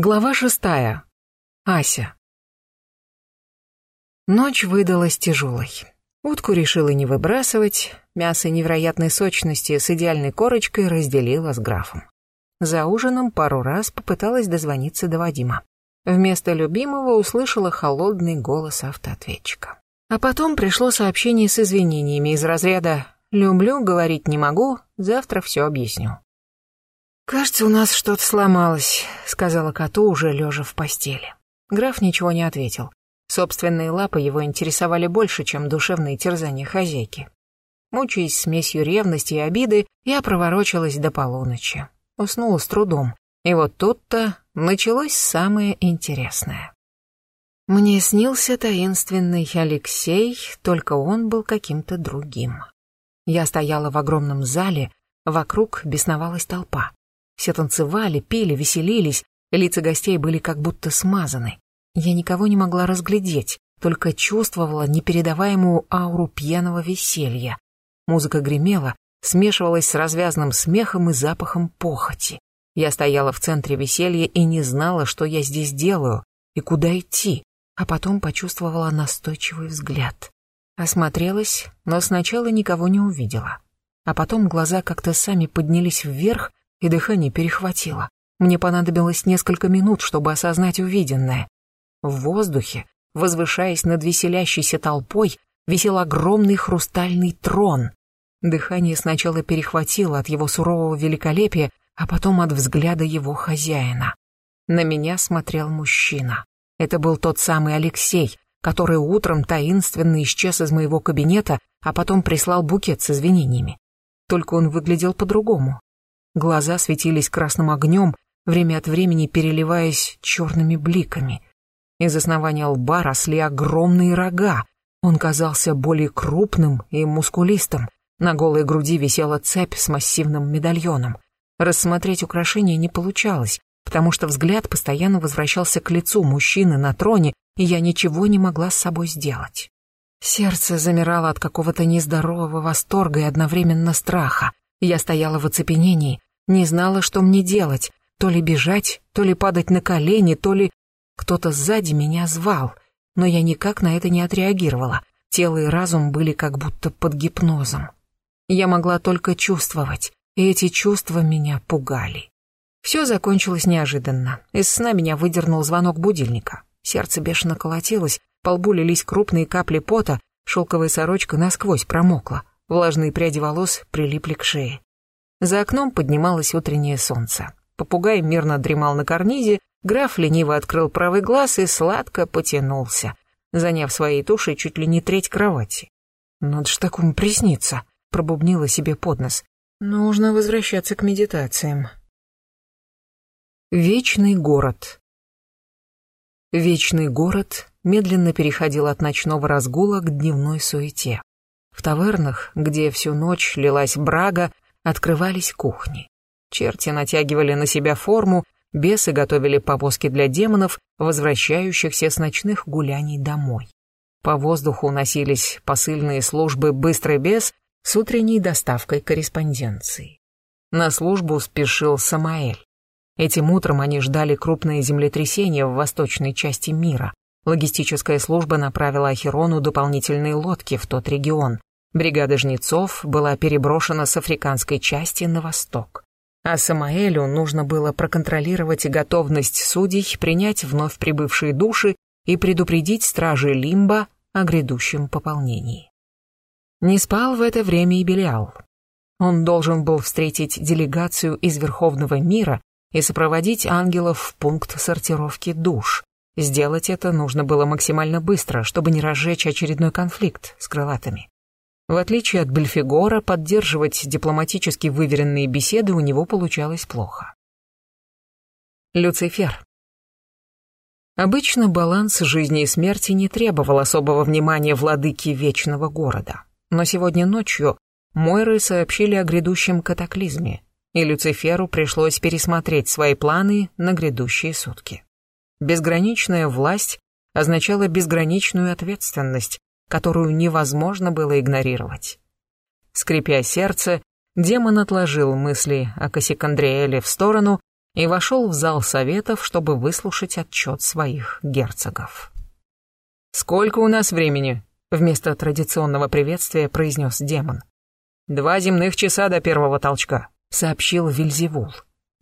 Глава шестая. Ася. Ночь выдалась тяжелой. Утку решила не выбрасывать, мясо невероятной сочности с идеальной корочкой разделила с графом. За ужином пару раз попыталась дозвониться до Вадима. Вместо любимого услышала холодный голос автоответчика. А потом пришло сообщение с извинениями из разряда «Люблю, говорить не могу, завтра все объясню». «Кажется, у нас что-то сломалось», — сказала коту, уже лежа в постели. Граф ничего не ответил. Собственные лапы его интересовали больше, чем душевные терзания хозяйки. Мучаясь смесью ревности и обиды, я проворочилась до полуночи. Уснула с трудом. И вот тут-то началось самое интересное. Мне снился таинственный Алексей, только он был каким-то другим. Я стояла в огромном зале, вокруг бесновалась толпа. Все танцевали, пели, веселились, лица гостей были как будто смазаны. Я никого не могла разглядеть, только чувствовала непередаваемую ауру пьяного веселья. Музыка гремела, смешивалась с развязным смехом и запахом похоти. Я стояла в центре веселья и не знала, что я здесь делаю и куда идти, а потом почувствовала настойчивый взгляд. Осмотрелась, но сначала никого не увидела. А потом глаза как-то сами поднялись вверх, и дыхание перехватило. Мне понадобилось несколько минут, чтобы осознать увиденное. В воздухе, возвышаясь над веселящейся толпой, висел огромный хрустальный трон. Дыхание сначала перехватило от его сурового великолепия, а потом от взгляда его хозяина. На меня смотрел мужчина. Это был тот самый Алексей, который утром таинственно исчез из моего кабинета, а потом прислал букет с извинениями. Только он выглядел по-другому. Глаза светились красным огнем, время от времени переливаясь черными бликами. Из основания лба росли огромные рога. Он казался более крупным и мускулистым. На голой груди висела цепь с массивным медальоном. Рассмотреть украшение не получалось, потому что взгляд постоянно возвращался к лицу мужчины на троне, и я ничего не могла с собой сделать. Сердце замирало от какого-то нездорового восторга и одновременно страха. Я стояла в оцепенении, не знала, что мне делать, то ли бежать, то ли падать на колени, то ли... Кто-то сзади меня звал, но я никак на это не отреагировала. Тело и разум были как будто под гипнозом. Я могла только чувствовать, и эти чувства меня пугали. Все закончилось неожиданно. Из сна меня выдернул звонок будильника. Сердце бешено колотилось, по лбу лились крупные капли пота, шелковая сорочка насквозь промокла, влажные пряди волос прилипли к шее. За окном поднималось утреннее солнце. Попугай мирно дремал на карнизе, граф лениво открыл правый глаз и сладко потянулся, заняв своей тушей чуть ли не треть кровати. «Надо ж такому присниться», — пробубнила себе под нос. «Нужно возвращаться к медитациям». Вечный город Вечный город медленно переходил от ночного разгула к дневной суете. В тавернах, где всю ночь лилась брага, открывались кухни. Черти натягивали на себя форму, бесы готовили повозки для демонов, возвращающихся с ночных гуляний домой. По воздуху носились посыльные службы «Быстрый бес» с утренней доставкой корреспонденции. На службу спешил Самаэль. Этим утром они ждали крупное землетрясение в восточной части мира. Логистическая служба направила Ахерону дополнительные лодки в тот регион, Бригада жнецов была переброшена с африканской части на восток. А Самаэлю нужно было проконтролировать готовность судей принять вновь прибывшие души и предупредить стражи Лимба о грядущем пополнении. Не спал в это время и Белиал. Он должен был встретить делегацию из Верховного мира и сопроводить ангелов в пункт сортировки душ. Сделать это нужно было максимально быстро, чтобы не разжечь очередной конфликт с крылатыми. В отличие от Бельфигора, поддерживать дипломатически выверенные беседы у него получалось плохо. Люцифер. Обычно баланс жизни и смерти не требовал особого внимания владыки Вечного Города. Но сегодня ночью Мойры сообщили о грядущем катаклизме, и Люциферу пришлось пересмотреть свои планы на грядущие сутки. Безграничная власть означала безграничную ответственность, которую невозможно было игнорировать. Скрипя сердце, демон отложил мысли о Кассикандриэле в сторону и вошел в зал советов, чтобы выслушать отчет своих герцогов. «Сколько у нас времени?» — вместо традиционного приветствия произнес демон. «Два земных часа до первого толчка», — сообщил Вильзевул.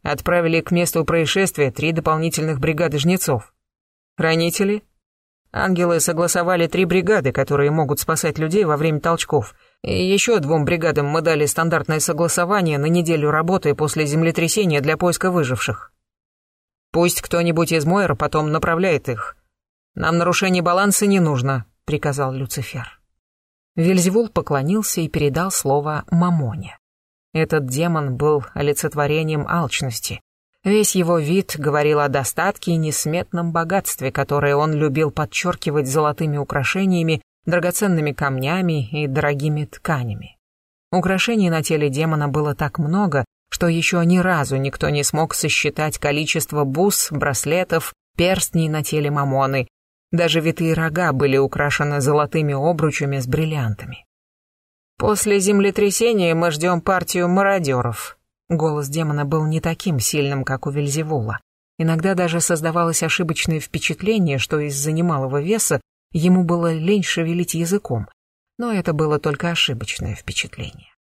«Отправили к месту происшествия три дополнительных бригады жнецов. Хранители?» Ангелы согласовали три бригады, которые могут спасать людей во время толчков. И еще двум бригадам мы дали стандартное согласование на неделю работы после землетрясения для поиска выживших. Пусть кто-нибудь из Мойра потом направляет их. Нам нарушение баланса не нужно, приказал Люцифер. Вельзевул поклонился и передал слово Мамоне. Этот демон был олицетворением алчности. Весь его вид говорил о достатке и несметном богатстве, которое он любил подчеркивать золотыми украшениями, драгоценными камнями и дорогими тканями. Украшений на теле демона было так много, что еще ни разу никто не смог сосчитать количество бус, браслетов, перстней на теле мамоны. Даже витые рога были украшены золотыми обручами с бриллиантами. «После землетрясения мы ждем партию мародеров», Голос демона был не таким сильным, как у Вельзевула. Иногда даже создавалось ошибочное впечатление, что из-за немалого веса ему было лень шевелить языком. Но это было только ошибочное впечатление.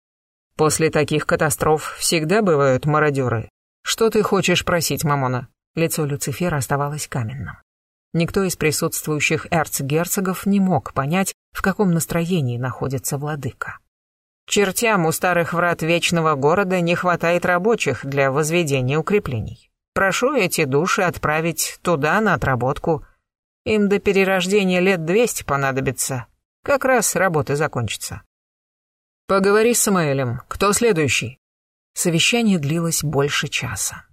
«После таких катастроф всегда бывают мародеры. Что ты хочешь просить, Мамона?» Лицо Люцифера оставалось каменным. Никто из присутствующих эрцгерцогов не мог понять, в каком настроении находится владыка. Чертям у старых врат Вечного Города не хватает рабочих для возведения укреплений. Прошу эти души отправить туда на отработку. Им до перерождения лет двести понадобится. Как раз работы закончатся. Поговори с Самаэлем. Кто следующий? Совещание длилось больше часа.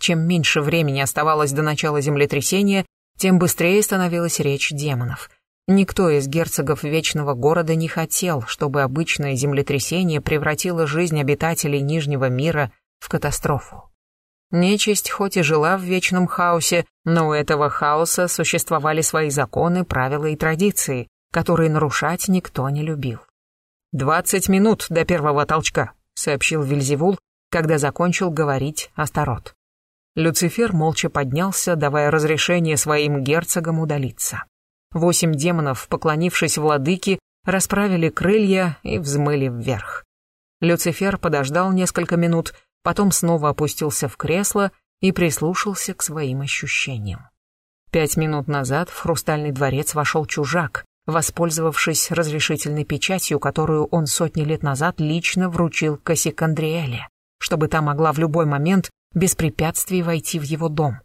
Чем меньше времени оставалось до начала землетрясения, тем быстрее становилась речь демонов. Никто из герцогов Вечного Города не хотел, чтобы обычное землетрясение превратило жизнь обитателей Нижнего мира в катастрофу. Нечисть хоть и жила в вечном хаосе, но у этого хаоса существовали свои законы, правила и традиции, которые нарушать никто не любил. «Двадцать минут до первого толчка», — сообщил Вильзевул, когда закончил говорить Астарот. Люцифер молча поднялся, давая разрешение своим герцогам удалиться. Восемь демонов, поклонившись владыке, расправили крылья и взмыли вверх. Люцифер подождал несколько минут, потом снова опустился в кресло и прислушался к своим ощущениям. Пять минут назад в хрустальный дворец вошел чужак, воспользовавшись разрешительной печатью, которую он сотни лет назад лично вручил Кассикандриэле, чтобы та могла в любой момент без препятствий войти в его дом.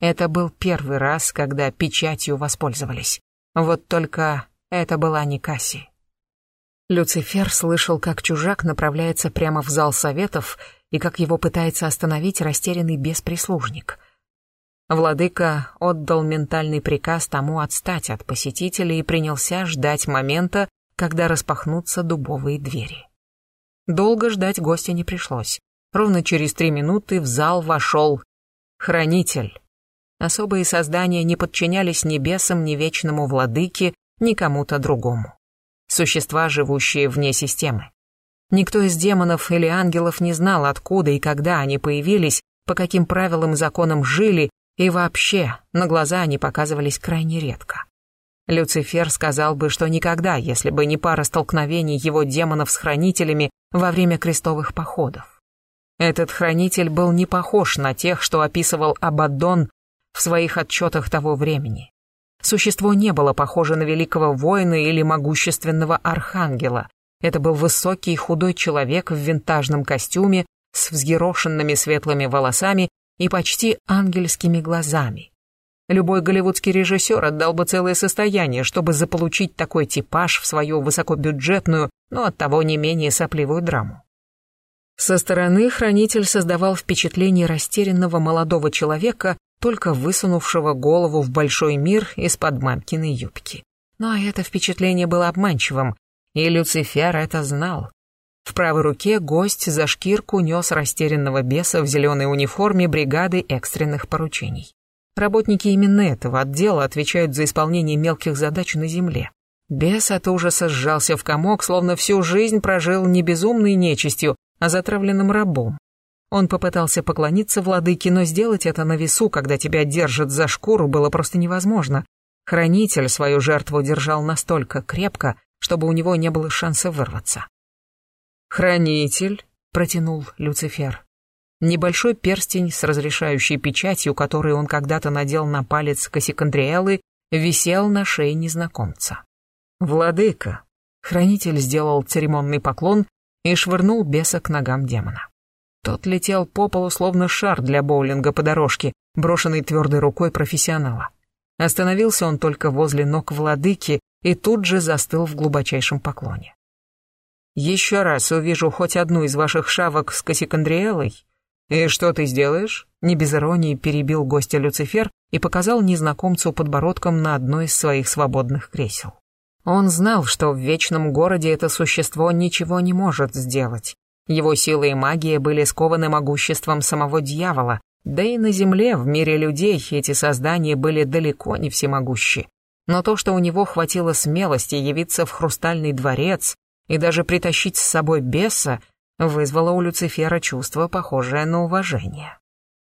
Это был первый раз, когда печатью воспользовались. Вот только это была не Касси. Люцифер слышал, как чужак направляется прямо в зал советов и как его пытается остановить растерянный бесприслужник. Владыка отдал ментальный приказ тому отстать от посетителей и принялся ждать момента, когда распахнутся дубовые двери. Долго ждать гостя не пришлось. Ровно через три минуты в зал вошел хранитель. Особые создания не подчинялись ни бесам, ни вечному владыке, ни кому-то другому. Существа, живущие вне системы. Никто из демонов или ангелов не знал, откуда и когда они появились, по каким правилам и законам жили, и вообще на глаза они показывались крайне редко. Люцифер сказал бы, что никогда, если бы не пара столкновений его демонов с хранителями во время крестовых походов. Этот хранитель был не похож на тех, что описывал Абаддон в своих отчетах того времени. Существо не было похоже на великого воина или могущественного архангела. Это был высокий худой человек в винтажном костюме с взъерошенными светлыми волосами и почти ангельскими глазами. Любой голливудский режиссер отдал бы целое состояние, чтобы заполучить такой типаж в свою высокобюджетную, но оттого не менее сопливую драму. Со стороны хранитель создавал впечатление растерянного молодого человека, только высунувшего голову в большой мир из-под мамкиной юбки. Но это впечатление было обманчивым, и Люцифер это знал. В правой руке гость за шкирку нес растерянного беса в зеленой униформе бригады экстренных поручений. Работники именно этого отдела отвечают за исполнение мелких задач на земле. Бес от ужаса сжался в комок, словно всю жизнь прожил не безумной нечистью, а затравленным рабом. Он попытался поклониться владыке, но сделать это на весу, когда тебя держат за шкуру, было просто невозможно. Хранитель свою жертву держал настолько крепко, чтобы у него не было шанса вырваться. «Хранитель», — протянул Люцифер. Небольшой перстень с разрешающей печатью, который он когда-то надел на палец Кассикандриэлы, висел на шее незнакомца. «Владыка!» Хранитель сделал церемонный поклон и швырнул беса к ногам демона. Тот летел по полу, словно шар для боулинга по дорожке, брошенный твердой рукой профессионала. Остановился он только возле ног владыки и тут же застыл в глубочайшем поклоне. «Еще раз увижу хоть одну из ваших шавок с Кассикандриэлой, и что ты сделаешь?» Не без иронии перебил гостя Люцифер и показал незнакомцу подбородком на одно из своих свободных кресел. Он знал, что в вечном городе это существо ничего не может сделать, его сила и магия были скованы могуществом самого дьявола, да и на земле, в мире людей, эти создания были далеко не всемогущи. Но то, что у него хватило смелости явиться в хрустальный дворец и даже притащить с собой беса, вызвало у Люцифера чувство, похожее на уважение.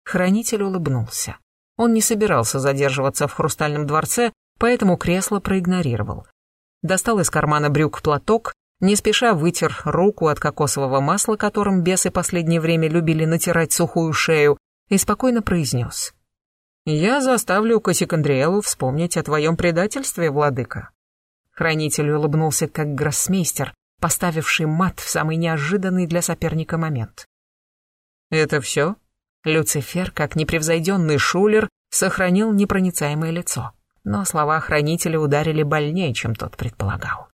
Хранитель улыбнулся. Он не собирался задерживаться в хрустальном дворце, поэтому кресло проигнорировал. Достал из кармана брюк платок не спеша вытер руку от кокосового масла, которым бесы последнее время любили натирать сухую шею, и спокойно произнес. «Я заставлю Кассикандриэлу вспомнить о твоем предательстве, владыка». Хранитель улыбнулся как гроссмейстер, поставивший мат в самый неожиданный для соперника момент. «Это все?» Люцифер, как непревзойденный шулер, сохранил непроницаемое лицо, но слова хранителя ударили больнее, чем тот предполагал.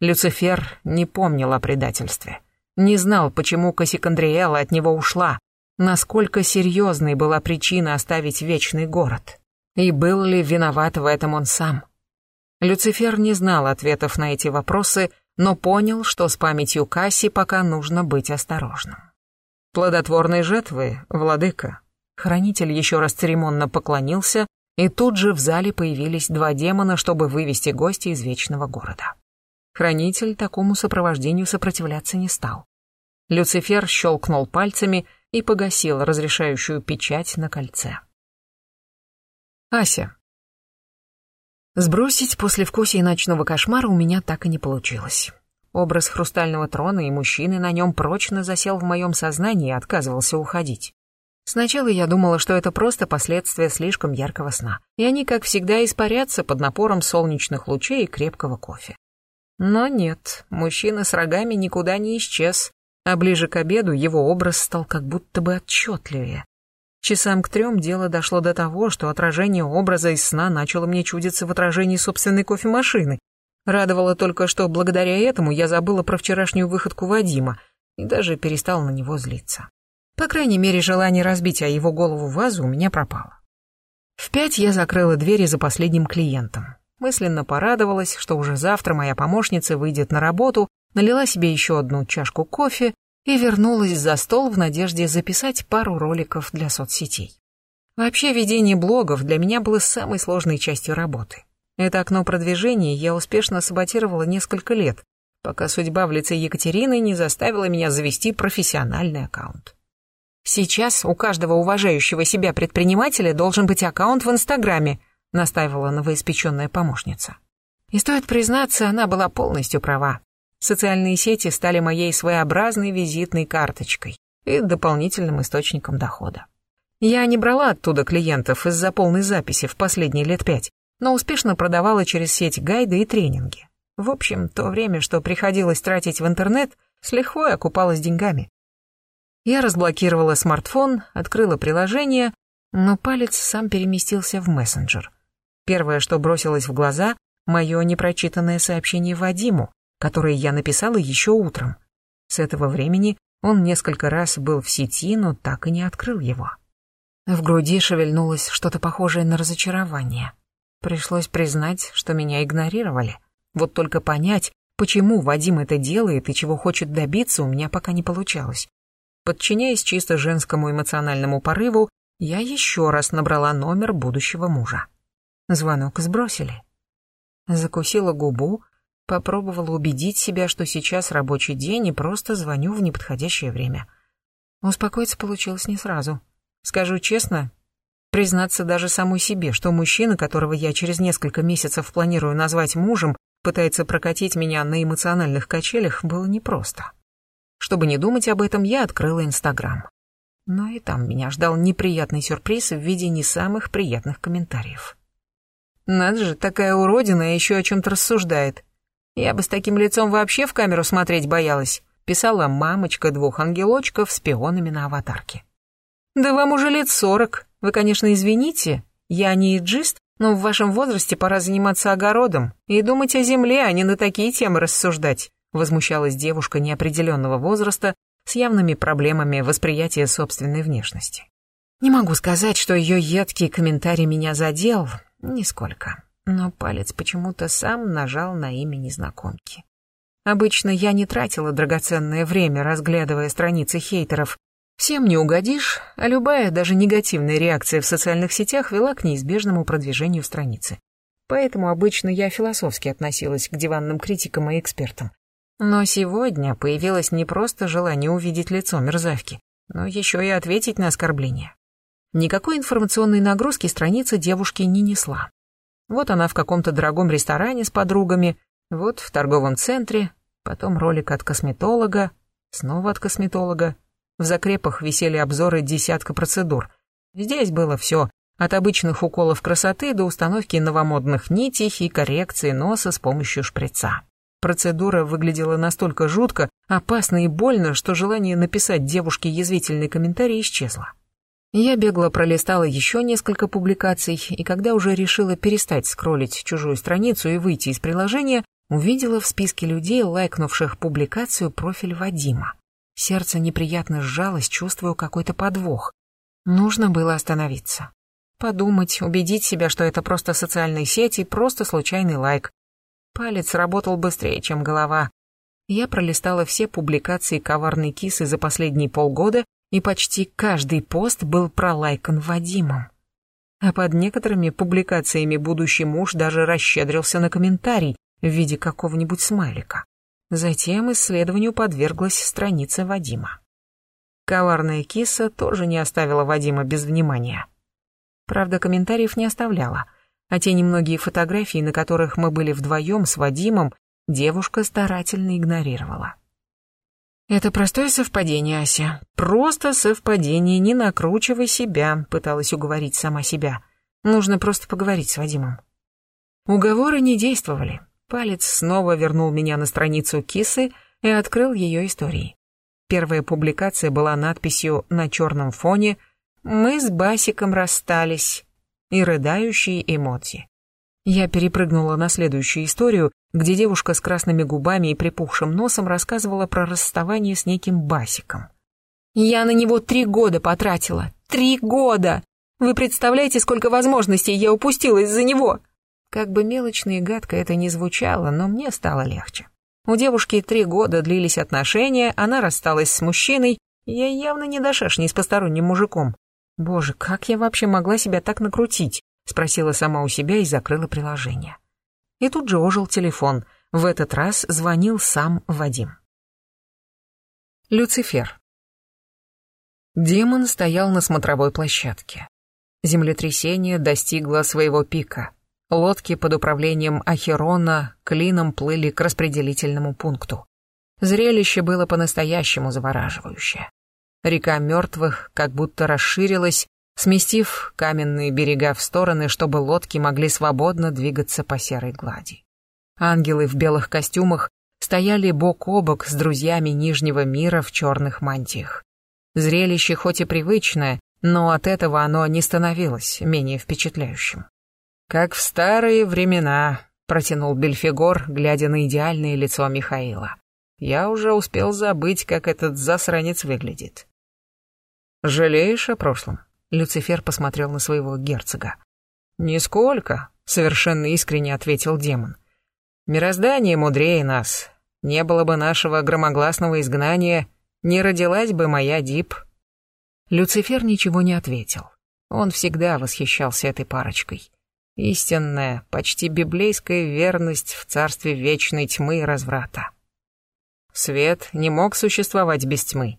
Люцифер не помнил о предательстве. Не знал, почему Кассикандриэла от него ушла, насколько серьезной была причина оставить вечный город. И был ли виноват в этом он сам? Люцифер не знал ответов на эти вопросы, но понял, что с памятью Касси пока нужно быть осторожным. Плодотворной жетвы, владыка. Хранитель еще раз церемонно поклонился, и тут же в зале появились два демона, чтобы вывести гостя из вечного города. Хранитель такому сопровождению сопротивляться не стал. Люцифер щелкнул пальцами и погасил разрешающую печать на кольце. Ася. Сбросить послевкусие ночного кошмара у меня так и не получилось. Образ хрустального трона и мужчины на нем прочно засел в моем сознании и отказывался уходить. Сначала я думала, что это просто последствия слишком яркого сна, и они, как всегда, испарятся под напором солнечных лучей и крепкого кофе. Но нет, мужчина с рогами никуда не исчез, а ближе к обеду его образ стал как будто бы отчетливее. Часам к трем дело дошло до того, что отражение образа из сна начало мне чудиться в отражении собственной кофемашины. Радовало только, что благодаря этому я забыла про вчерашнюю выходку Вадима и даже перестала на него злиться. По крайней мере, желание разбить о его голову вазу у меня пропало. В пять я закрыла двери за последним клиентом. Мысленно порадовалась, что уже завтра моя помощница выйдет на работу, налила себе еще одну чашку кофе и вернулась за стол в надежде записать пару роликов для соцсетей. Вообще ведение блогов для меня было самой сложной частью работы. Это окно продвижения я успешно саботировала несколько лет, пока судьба в лице Екатерины не заставила меня завести профессиональный аккаунт. Сейчас у каждого уважающего себя предпринимателя должен быть аккаунт в Инстаграме, настаивала новоиспеченная помощница. И стоит признаться, она была полностью права. Социальные сети стали моей своеобразной визитной карточкой и дополнительным источником дохода. Я не брала оттуда клиентов из-за полной записи в последние лет пять, но успешно продавала через сеть гайды и тренинги. В общем, то время, что приходилось тратить в интернет, с лихвой окупалось деньгами. Я разблокировала смартфон, открыла приложение, но палец сам переместился в мессенджер. Первое, что бросилось в глаза, мое непрочитанное сообщение Вадиму, которое я написала еще утром. С этого времени он несколько раз был в сети, но так и не открыл его. В груди шевельнулось что-то похожее на разочарование. Пришлось признать, что меня игнорировали. Вот только понять, почему Вадим это делает и чего хочет добиться, у меня пока не получалось. Подчиняясь чисто женскому эмоциональному порыву, я еще раз набрала номер будущего мужа. Звонок сбросили. Закусила губу, попробовала убедить себя, что сейчас рабочий день и просто звоню в неподходящее время. Успокоиться получилось не сразу. Скажу честно, признаться даже самой себе, что мужчина, которого я через несколько месяцев планирую назвать мужем, пытается прокатить меня на эмоциональных качелях, было непросто. Чтобы не думать об этом, я открыла Инстаграм. Но и там меня ждал неприятный сюрприз в виде не самых приятных комментариев. Надо же, такая уродина еще о чем-то рассуждает. Я бы с таким лицом вообще в камеру смотреть боялась, писала мамочка двух ангелочков с пионами на аватарке. Да вам уже лет сорок. Вы, конечно, извините, я не иджист, но в вашем возрасте пора заниматься огородом и думать о земле, а не на такие темы рассуждать, возмущалась девушка неопределенного возраста с явными проблемами восприятия собственной внешности. Не могу сказать, что ее едкий комментарий меня задел, нисколько, но палец почему-то сам нажал на имя незнакомки. Обычно я не тратила драгоценное время, разглядывая страницы хейтеров. Всем не угодишь, а любая, даже негативная реакция в социальных сетях вела к неизбежному продвижению страницы. Поэтому обычно я философски относилась к диванным критикам и экспертам. Но сегодня появилось не просто желание увидеть лицо мерзавки, но еще и ответить на оскорбление. Никакой информационной нагрузки страница девушки не несла. Вот она в каком-то дорогом ресторане с подругами, вот в торговом центре, потом ролик от косметолога, снова от косметолога. В закрепах висели обзоры десятка процедур. Здесь было все, от обычных уколов красоты до установки новомодных нитей и коррекции носа с помощью шприца. Процедура выглядела настолько жутко, опасно и больно, что желание написать девушке язвительный комментарий исчезло. Я бегло пролистала еще несколько публикаций, и когда уже решила перестать скроллить чужую страницу и выйти из приложения, увидела в списке людей, лайкнувших публикацию, профиль Вадима. Сердце неприятно сжалось, чувствую какой-то подвох. Нужно было остановиться. Подумать, убедить себя, что это просто социальные сети, просто случайный лайк. Палец работал быстрее, чем голова. Я пролистала все публикации коварной кисы за последние полгода, и почти каждый пост был пролайкан Вадимом. А под некоторыми публикациями будущий муж даже расщедрился на комментарий в виде какого-нибудь смайлика. Затем исследованию подверглась страница Вадима. Коварная киса тоже не оставила Вадима без внимания. Правда, комментариев не оставляла — а те немногие фотографии, на которых мы были вдвоем с Вадимом, девушка старательно игнорировала. «Это простое совпадение, Ася. Просто совпадение, не накручивай себя», — пыталась уговорить сама себя. «Нужно просто поговорить с Вадимом». Уговоры не действовали. Палец снова вернул меня на страницу кисы и открыл ее истории. Первая публикация была надписью на черном фоне «Мы с Басиком расстались и рыдающие эмодзи. Я перепрыгнула на следующую историю, где девушка с красными губами и припухшим носом рассказывала про расставание с неким Басиком. «Я на него три года потратила. Три года! Вы представляете, сколько возможностей я упустила из-за него?» Как бы мелочно и гадко это ни звучало, но мне стало легче. У девушки три года длились отношения, она рассталась с мужчиной, я явно не дошашней с посторонним мужиком. «Боже, как я вообще могла себя так накрутить?» — спросила сама у себя и закрыла приложение. И тут же ожил телефон. В этот раз звонил сам Вадим. Люцифер. Демон стоял на смотровой площадке. Землетрясение достигло своего пика. Лодки под управлением Ахерона клином плыли к распределительному пункту. Зрелище было по-настоящему завораживающее. Река мертвых как будто расширилась, сместив каменные берега в стороны, чтобы лодки могли свободно двигаться по серой глади. Ангелы в белых костюмах стояли бок о бок с друзьями Нижнего мира в черных мантиях. Зрелище хоть и привычное, но от этого оно не становилось менее впечатляющим. «Как в старые времена», — протянул Бельфигор, глядя на идеальное лицо Михаила. «Я уже успел забыть, как этот засранец выглядит. «Жалеешь о прошлом?» Люцифер посмотрел на своего герцога. «Нисколько», — совершенно искренне ответил демон. «Мироздание мудрее нас. Не было бы нашего громогласного изгнания, не родилась бы моя Дип». Люцифер ничего не ответил. Он всегда восхищался этой парочкой. Истинная, почти библейская верность в царстве вечной тьмы и разврата. Свет не мог существовать без тьмы.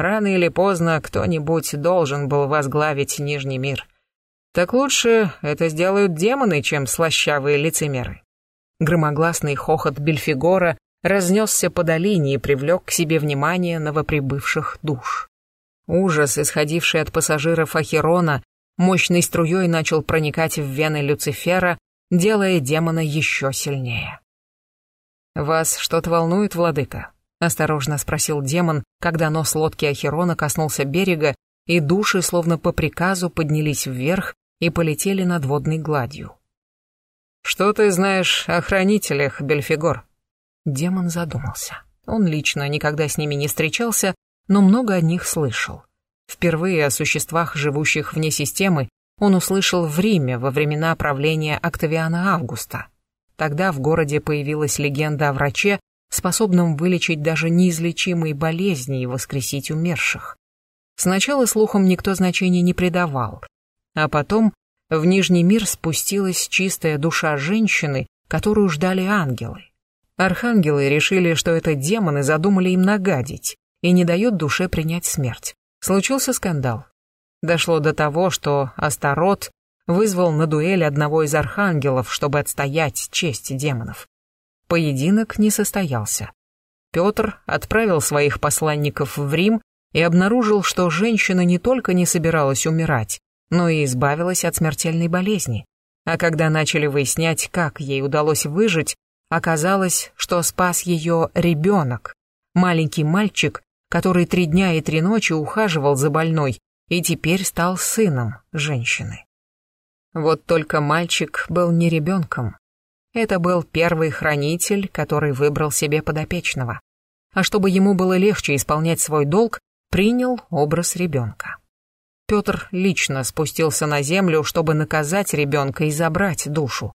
Рано или поздно кто-нибудь должен был возглавить Нижний мир. Так лучше это сделают демоны, чем слащавые лицемеры. Громогласный хохот Бельфигора разнесся по долине и привлек к себе внимание новоприбывших душ. Ужас, исходивший от пассажиров Ахерона, мощной струей начал проникать в вены Люцифера, делая демона еще сильнее. «Вас что-то волнует, владыка?» — осторожно спросил демон, когда нос лодки Ахерона коснулся берега, и души, словно по приказу, поднялись вверх и полетели над водной гладью. «Что ты знаешь о хранителях, Бельфигор?» Демон задумался. Он лично никогда с ними не встречался, но много о них слышал. Впервые о существах, живущих вне системы, он услышал в Риме во времена правления Октавиана Августа. Тогда в городе появилась легенда о враче, способном вылечить даже неизлечимые болезни и воскресить умерших. Сначала слухам никто значения не придавал, а потом в Нижний мир спустилась чистая душа женщины, которую ждали ангелы. Архангелы решили, что это демоны задумали им нагадить и не дают душе принять смерть. Случился скандал. Дошло до того, что Астарот вызвал на дуэль одного из архангелов, чтобы отстоять честь демонов. Поединок не состоялся. Петр отправил своих посланников в Рим и обнаружил, что женщина не только не собиралась умирать, но и избавилась от смертельной болезни. А когда начали выяснять, как ей удалось выжить, Оказалось, что спас ее ребенок, маленький мальчик, который три дня и три ночи ухаживал за больной и теперь стал сыном женщины. Вот только мальчик был не ребенком. Это был первый хранитель, который выбрал себе подопечного. А чтобы ему было легче исполнять свой долг, принял образ ребенка. Петр лично спустился на землю, чтобы наказать ребенка и забрать душу.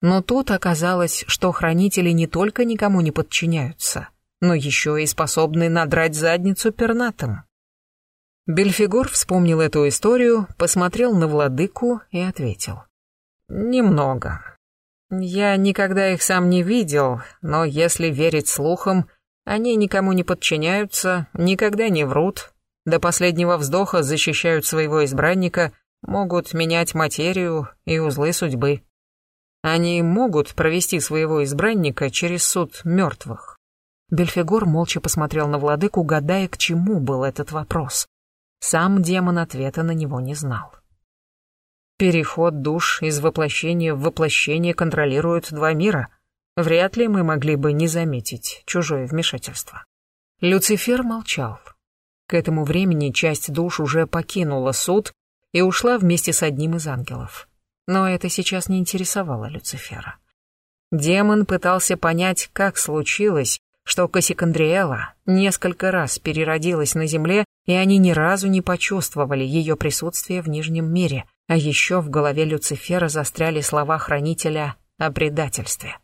Но тут оказалось, что хранители не только никому не подчиняются, но еще и способны надрать задницу пернатым. Бельфигор вспомнил эту историю, посмотрел на владыку и ответил. «Немного. Я никогда их сам не видел, но если верить слухам, они никому не подчиняются, никогда не врут, до последнего вздоха защищают своего избранника, могут менять материю и узлы судьбы. Они могут провести своего избранника через суд мертвых. Бельфигор молча посмотрел на владыку, гадая, к чему был этот вопрос. Сам демон ответа на него не знал. Переход душ из воплощения в воплощение контролируют два мира. Вряд ли мы могли бы не заметить чужое вмешательство. Люцифер молчал. К этому времени часть душ уже покинула суд и ушла вместе с одним из ангелов. Но это сейчас не интересовало Люцифера. Демон пытался понять, как случилось, что Кассикандриэла несколько раз переродилась на Земле, и они ни разу не почувствовали ее присутствие в Нижнем мире, а еще в голове Люцифера застряли слова Хранителя о предательстве.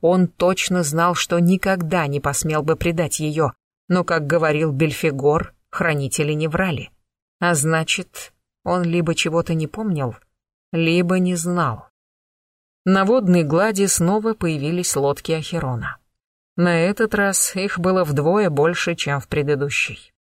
Он точно знал, что никогда не посмел бы предать ее, но, как говорил Бельфигор, хранители не врали. А значит, он либо чего-то не помнил, либо не знал. На водной глади снова появились лодки Ахерона. На этот раз их было вдвое больше, чем в предыдущей.